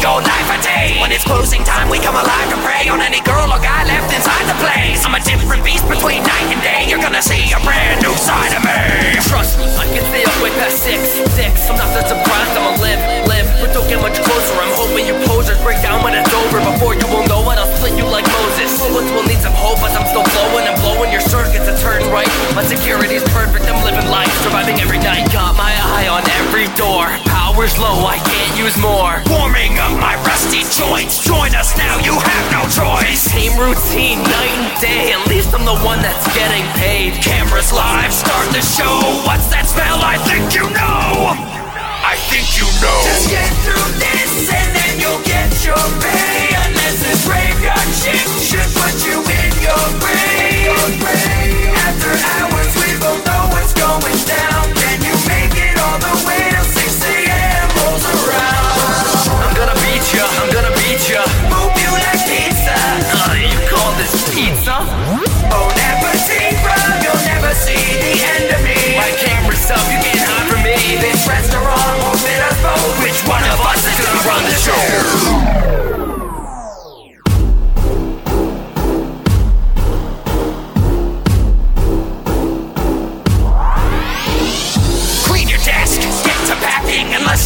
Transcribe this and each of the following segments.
go night for day. When it's closing time, we come alive to prey on any girl or guy left inside the place. I'm a different beast between night and day. You're gonna see a brand new side of me. Trust me, I can stay up past six, six. I'm not that surprised, Power's low, I can't use more. Warming up my rusty joints. Join us now, you have no choice. Same routine, night and day. At least I'm the one that's getting paid. Cameras live, start the show. What's that smell? I think you know. I think you know. Just get through this and then you'll get your pay.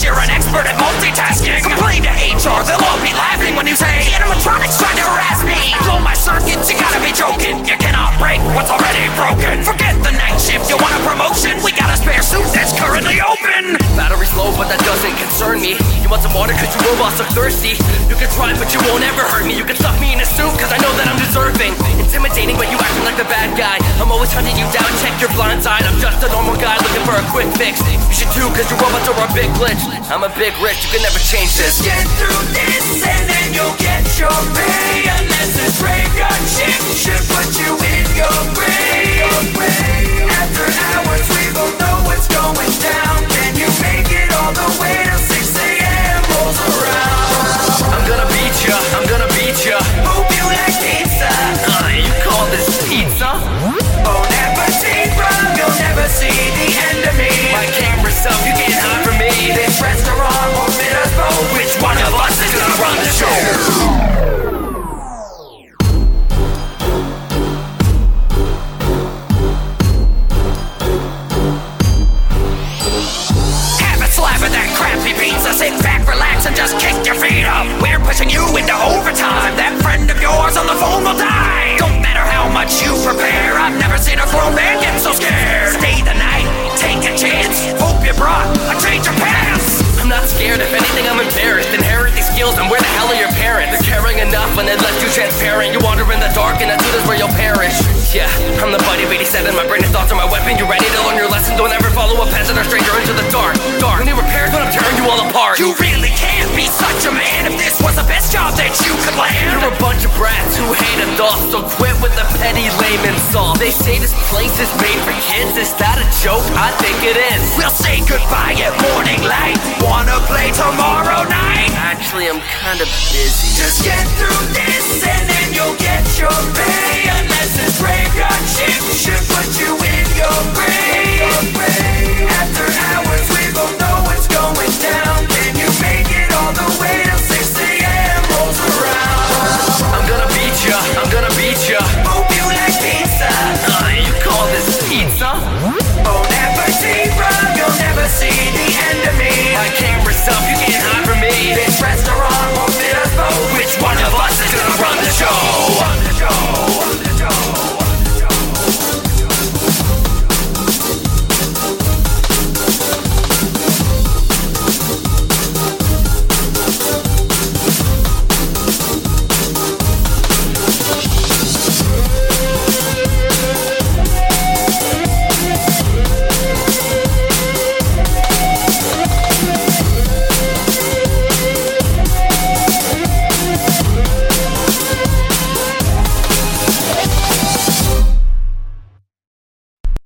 You're an expert at multitasking Complain to HR, they'll all be laughing When you say, animatronics trying to harass me Blow my circuits, you gotta be joking You cannot break what's already broken Forget the night shift, you want a promotion? We got a spare suit that's currently open Battery's low, but that doesn't concern me. You want some water cause you robots are thirsty. You can try, but you won't ever hurt me. You can stuff me in a suit cause I know that I'm deserving. Intimidating, but you acting like the bad guy. I'm always hunting you down, check your blind side. I'm just a normal guy looking for a quick fix. You too, cause your robots are a big glitch. I'm a big rich, you can never change this. Just get through this and then you'll get your pay Unless this graveyard pushing you into overtime. That friend of yours on the phone will die. Don't matter how much you prepare. I've never seen a grown man get so scared. Stay the night, take a chance. Hope you brought a change of pants. I'm not scared, if anything, I'm embarrassed. Inherit these skills, and where the hell are your parents? They're caring enough when they left you transparent. You wander in the dark, and that's where you'll perish. Yeah, I'm the buddy of 87. My brain and thoughts are my weapon. You ready to learn your lesson? Don't ever follow a peasant or stranger into the dark. Adults, so quit with the petty lame insult. They say this place is made for kids. Is that a joke? I think it is. We'll say goodbye at morning light. Wanna play tomorrow night? Actually, I'm kind of busy. Just get through this and then you'll get your pay. Unless this graveyard shift should put you in your grave.